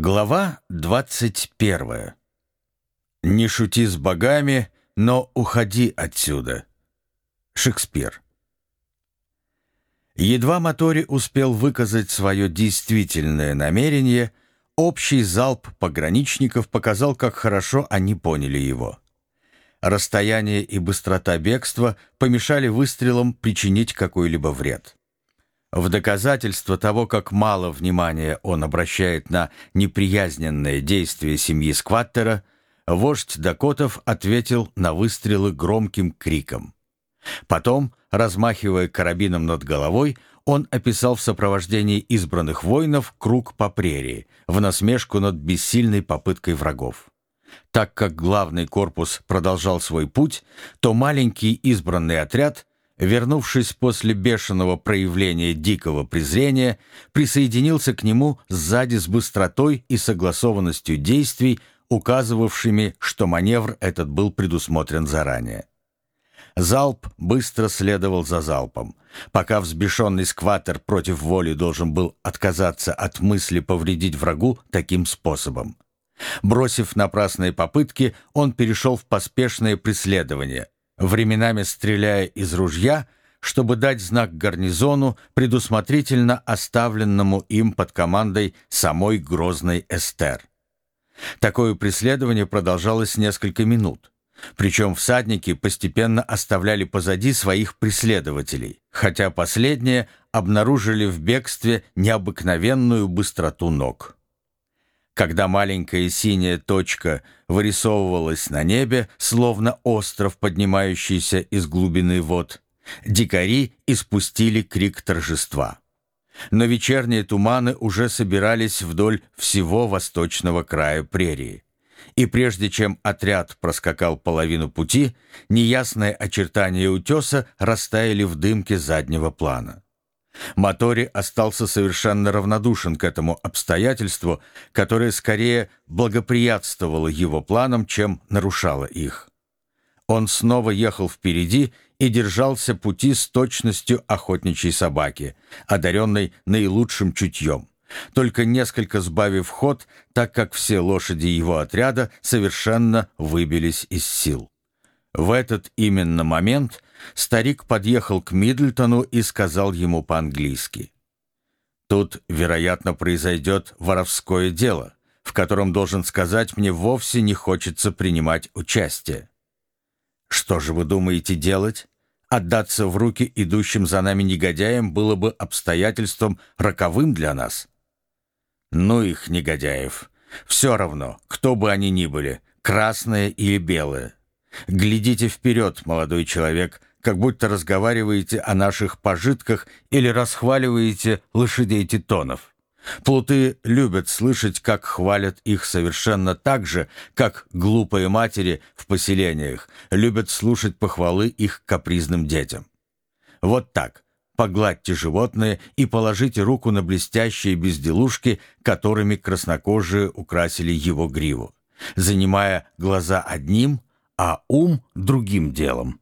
Глава 21. «Не шути с богами, но уходи отсюда». Шекспир. Едва Мотори успел выказать свое действительное намерение, общий залп пограничников показал, как хорошо они поняли его. Расстояние и быстрота бегства помешали выстрелам причинить какой-либо вред. В доказательство того, как мало внимания он обращает на неприязненное действие семьи Скваттера, вождь Дакотов ответил на выстрелы громким криком. Потом, размахивая карабином над головой, он описал в сопровождении избранных воинов круг по прерии, в насмешку над бессильной попыткой врагов. Так как главный корпус продолжал свой путь, то маленький избранный отряд вернувшись после бешеного проявления дикого презрения, присоединился к нему сзади с быстротой и согласованностью действий, указывавшими, что маневр этот был предусмотрен заранее. Залп быстро следовал за залпом. Пока взбешенный скватер против воли должен был отказаться от мысли повредить врагу таким способом. Бросив напрасные попытки, он перешел в поспешное преследование – временами стреляя из ружья, чтобы дать знак гарнизону, предусмотрительно оставленному им под командой самой грозной Эстер. Такое преследование продолжалось несколько минут. Причем всадники постепенно оставляли позади своих преследователей, хотя последние обнаружили в бегстве необыкновенную быстроту ног. Когда маленькая синяя точка вырисовывалась на небе, словно остров, поднимающийся из глубины вод, дикари испустили крик торжества. Но вечерние туманы уже собирались вдоль всего восточного края прерии. И прежде чем отряд проскакал половину пути, неясные очертания утеса растаяли в дымке заднего плана. Мотори остался совершенно равнодушен к этому обстоятельству, которое скорее благоприятствовало его планам, чем нарушало их. Он снова ехал впереди и держался пути с точностью охотничьей собаки, одаренной наилучшим чутьем, только несколько сбавив ход, так как все лошади его отряда совершенно выбились из сил. В этот именно момент старик подъехал к Мидлтону и сказал ему по-английски. «Тут, вероятно, произойдет воровское дело, в котором, должен сказать, мне вовсе не хочется принимать участие». «Что же вы думаете делать?» Отдаться в руки идущим за нами негодяям было бы обстоятельством роковым для нас. Ну их, негодяев. Все равно, кто бы они ни были, красные или белые. Глядите вперед, молодой человек, как будто разговариваете о наших пожитках или расхваливаете лошадей титонов. Плуты любят слышать, как хвалят их совершенно так же, как глупые матери в поселениях любят слушать похвалы их капризным детям. Вот так. Погладьте животное и положите руку на блестящие безделушки, которыми краснокожие украсили его гриву, занимая глаза одним, а ум другим делом.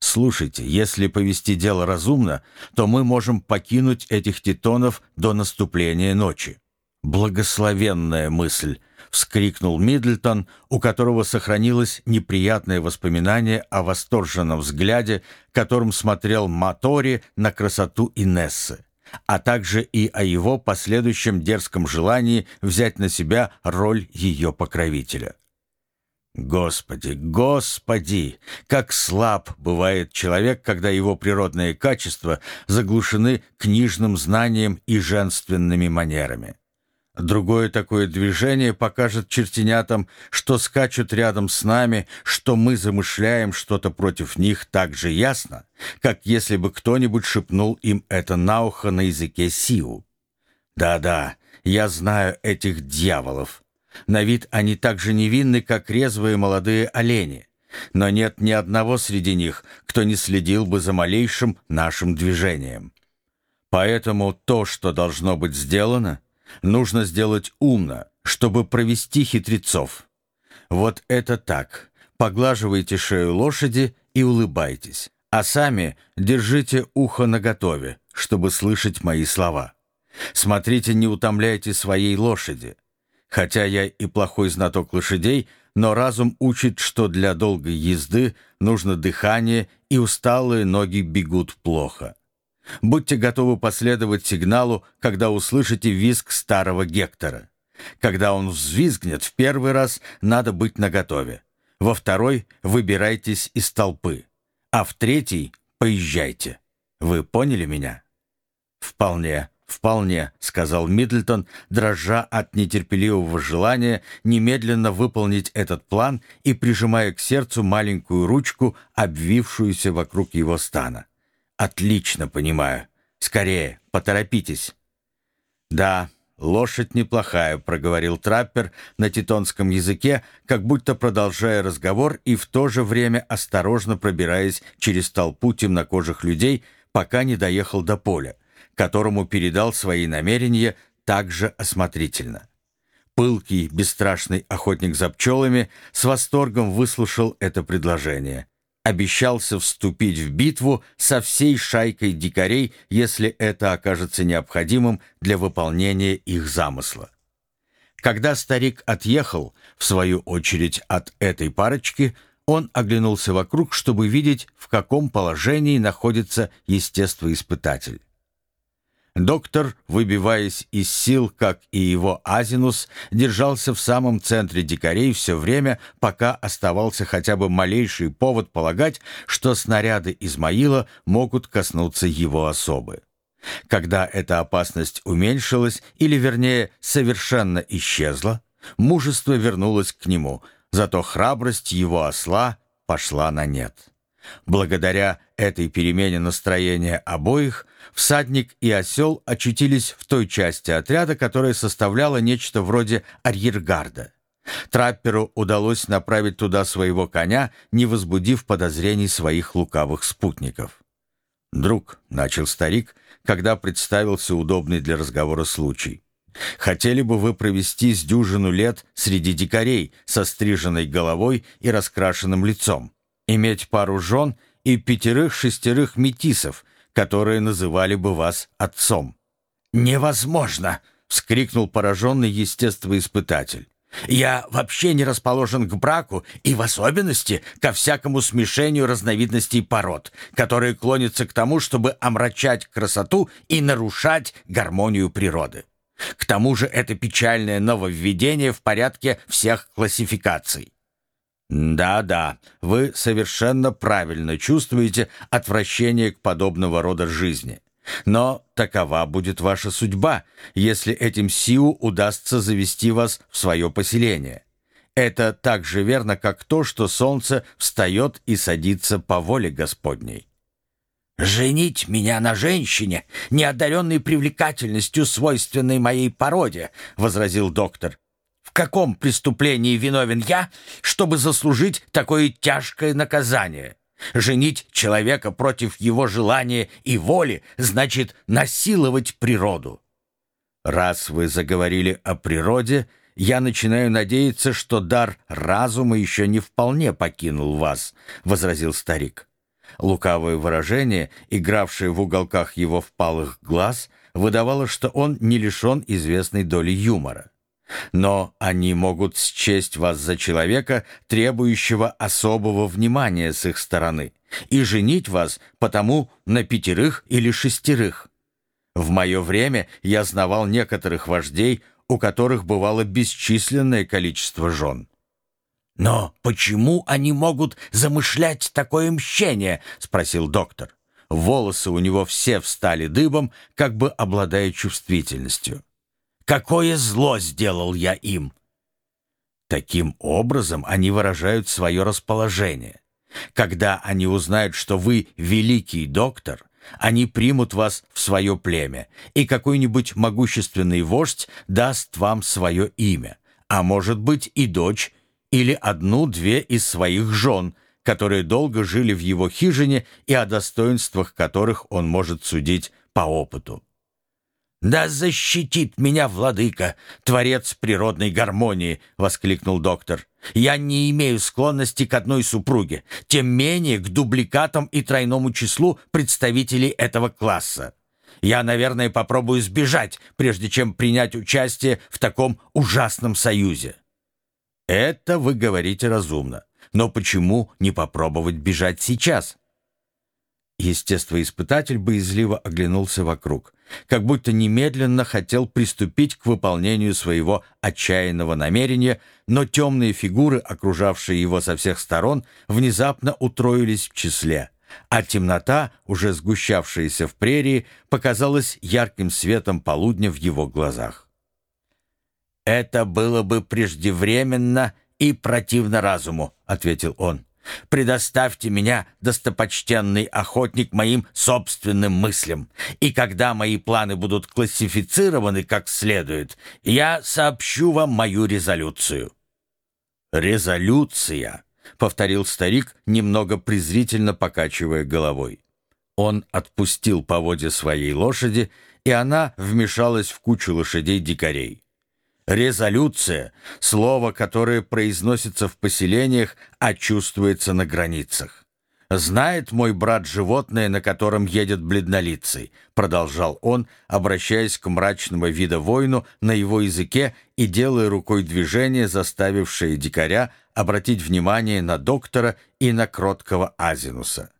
Слушайте, если повести дело разумно, то мы можем покинуть этих титонов до наступления ночи. Благословенная мысль, вскрикнул Мидлтон, у которого сохранилось неприятное воспоминание о восторженном взгляде, которым смотрел Матори на красоту Инессы, а также и о его последующем дерзком желании взять на себя роль ее покровителя. Господи, Господи, как слаб бывает человек, когда его природные качества заглушены книжным знанием и женственными манерами. Другое такое движение покажет чертенятам, что скачут рядом с нами, что мы замышляем что-то против них так же ясно, как если бы кто-нибудь шепнул им это на ухо на языке Сиу. Да-да, я знаю этих дьяволов. На вид они так же невинны, как резвые молодые олени. Но нет ни одного среди них, кто не следил бы за малейшим нашим движением. Поэтому то, что должно быть сделано, нужно сделать умно, чтобы провести хитрецов. Вот это так. Поглаживайте шею лошади и улыбайтесь. А сами держите ухо наготове, чтобы слышать мои слова. Смотрите, не утомляйте своей лошади. Хотя я и плохой знаток лошадей, но разум учит, что для долгой езды нужно дыхание, и усталые ноги бегут плохо. Будьте готовы последовать сигналу, когда услышите визг старого Гектора. Когда он взвизгнет в первый раз, надо быть наготове. Во второй выбирайтесь из толпы, а в третий поезжайте. Вы поняли меня? Вполне. «Вполне», — сказал Миддлтон, дрожа от нетерпеливого желания немедленно выполнить этот план и прижимая к сердцу маленькую ручку, обвившуюся вокруг его стана. «Отлично понимаю. Скорее, поторопитесь». «Да, лошадь неплохая», — проговорил траппер на титонском языке, как будто продолжая разговор и в то же время осторожно пробираясь через толпу темнокожих людей, пока не доехал до поля которому передал свои намерения также осмотрительно. Пылкий, бесстрашный охотник за пчелами с восторгом выслушал это предложение. Обещался вступить в битву со всей шайкой дикарей, если это окажется необходимым для выполнения их замысла. Когда старик отъехал, в свою очередь, от этой парочки, он оглянулся вокруг, чтобы видеть, в каком положении находится естествоиспытатель. Доктор, выбиваясь из сил, как и его Азинус, держался в самом центре дикарей все время, пока оставался хотя бы малейший повод полагать, что снаряды Измаила могут коснуться его особы. Когда эта опасность уменьшилась, или вернее совершенно исчезла, мужество вернулось к нему, зато храбрость его осла пошла на нет. Благодаря этой перемене настроения обоих, всадник и осел очутились в той части отряда, которая составляла нечто вроде арьергарда. Трапперу удалось направить туда своего коня, не возбудив подозрений своих лукавых спутников. «Друг», — начал старик, когда представился удобный для разговора случай, «хотели бы вы провести с дюжину лет среди дикарей со стриженной головой и раскрашенным лицом, иметь пару жен и пятерых-шестерых метисов, которые называли бы вас отцом. «Невозможно!» — вскрикнул пораженный естествоиспытатель. «Я вообще не расположен к браку и в особенности ко всякому смешению разновидностей пород, которые клонятся к тому, чтобы омрачать красоту и нарушать гармонию природы. К тому же это печальное нововведение в порядке всех классификаций. Да-да, вы совершенно правильно чувствуете отвращение к подобного рода жизни. Но такова будет ваша судьба, если этим Сиу удастся завести вас в свое поселение. Это так же верно, как то, что солнце встает и садится по воле Господней. «Женить меня на женщине, неодаренной привлекательностью, свойственной моей породе», — возразил доктор каком преступлении виновен я, чтобы заслужить такое тяжкое наказание? Женить человека против его желания и воли значит насиловать природу. Раз вы заговорили о природе, я начинаю надеяться, что дар разума еще не вполне покинул вас, — возразил старик. Лукавое выражение, игравшее в уголках его впалых глаз, выдавало, что он не лишен известной доли юмора. Но они могут счесть вас за человека, требующего особого внимания с их стороны, и женить вас потому на пятерых или шестерых. В мое время я знавал некоторых вождей, у которых бывало бесчисленное количество жен. «Но почему они могут замышлять такое мщение?» — спросил доктор. Волосы у него все встали дыбом, как бы обладая чувствительностью. Какое зло сделал я им!» Таким образом они выражают свое расположение. Когда они узнают, что вы великий доктор, они примут вас в свое племя, и какой-нибудь могущественный вождь даст вам свое имя, а может быть и дочь, или одну-две из своих жен, которые долго жили в его хижине и о достоинствах которых он может судить по опыту. «Да защитит меня, владыка, творец природной гармонии!» — воскликнул доктор. «Я не имею склонности к одной супруге, тем менее к дубликатам и тройному числу представителей этого класса. Я, наверное, попробую сбежать, прежде чем принять участие в таком ужасном союзе». «Это вы говорите разумно. Но почему не попробовать бежать сейчас?» Естествоиспытатель боязливо оглянулся вокруг, как будто немедленно хотел приступить к выполнению своего отчаянного намерения, но темные фигуры, окружавшие его со всех сторон, внезапно утроились в числе, а темнота, уже сгущавшаяся в прерии, показалась ярким светом полудня в его глазах. «Это было бы преждевременно и противно разуму», — ответил он. Предоставьте меня, достопочтенный охотник, моим собственным мыслям. И когда мои планы будут классифицированы как следует, я сообщу вам мою резолюцию». «Резолюция», — повторил старик, немного презрительно покачивая головой. Он отпустил поводья своей лошади, и она вмешалась в кучу лошадей-дикарей. Резолюция — слово, которое произносится в поселениях, а чувствуется на границах. «Знает мой брат животное, на котором едет бледнолицый», — продолжал он, обращаясь к мрачного вида воину на его языке и делая рукой движение, заставившее дикаря обратить внимание на доктора и на кроткого Азинуса.